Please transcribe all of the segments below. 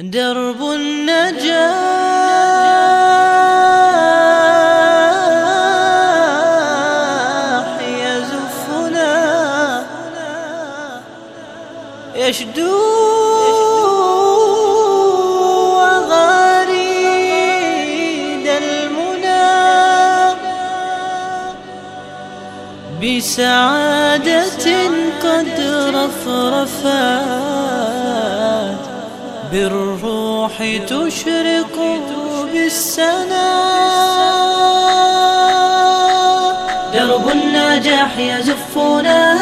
درب النجاح يزفنا. يشدو غريد المنى. بسعادة قد رفرفت بالروح تشرق بالسنا. درب النجاح يزفنا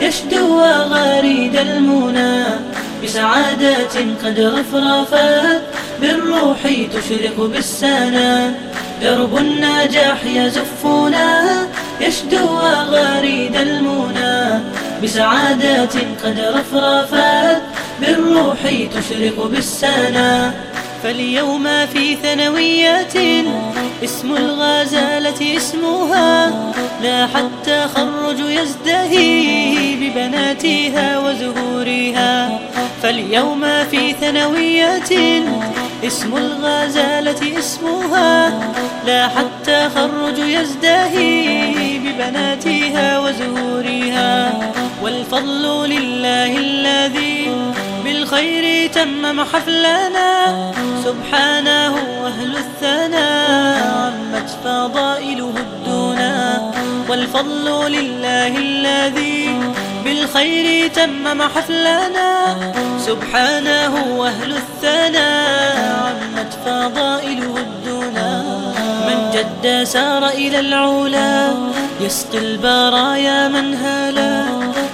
يشدو غريد المنى. بسعادة قد رفرفت بالروح تشرق بالسنا. درب النجاح يزفنا يشدو غريد المنى. بسعادة قد رفرفت بالروح تشرق بالسنا. فاليوم في ثانوية اسم الغزالة اسمها. لاح التخرج يزدهي ببناتها وزهورها. فاليوم في ثانوية اسم الغزالة اسمها. لاح التخرج يزدهي ببناتها وزهورها. والفضل لله الذي بالخير تمم حفلنا سبحانه أهل الثناء. عمت فضائله الدنا. والفضل لله الذي بالخير تمم حفلنا سبحانه أهل الثناء. عمت فضائله الدنا. من جد سار إلى العلا. يسقي البرايا من هلا.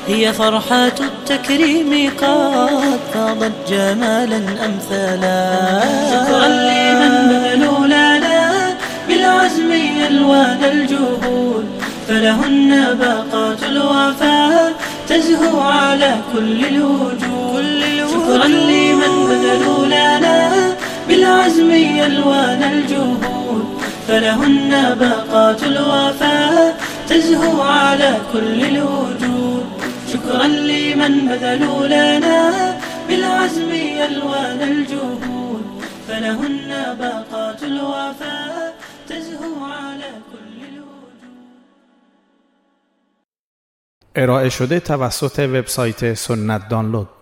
هي فرحة التكريم قد فاضت جمالا أمثالا. شكرا لمن بذلوا لنا بالعزم ألوان الجهود فلهن باقات الوفاء تزهو على كل الوجود شكرا لمن بذلوا لنا بالعزم ألوان الجهود فلهن باقات الوفاء تزهو على كل الوجود شكرا لمن بذلوا لنا بالعزم ألوان الجهود فلهن باقات الوفاء تزهو على كل ارائه شده توسط وبسایت سنت دانلود.